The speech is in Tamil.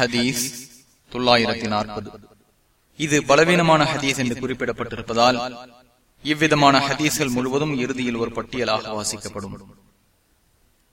ஹதீஸ் தொள்ளாயிரத்தி நாற்பது இது பலவீனமான ஹதீஸ் என்று குறிப்பிடப்பட்டிருப்பதால் இவ்விதமான ஹதீஸ்கள் முழுவதும் இறுதியில் ஒரு பட்டியலாக வாசிக்கப்படும்.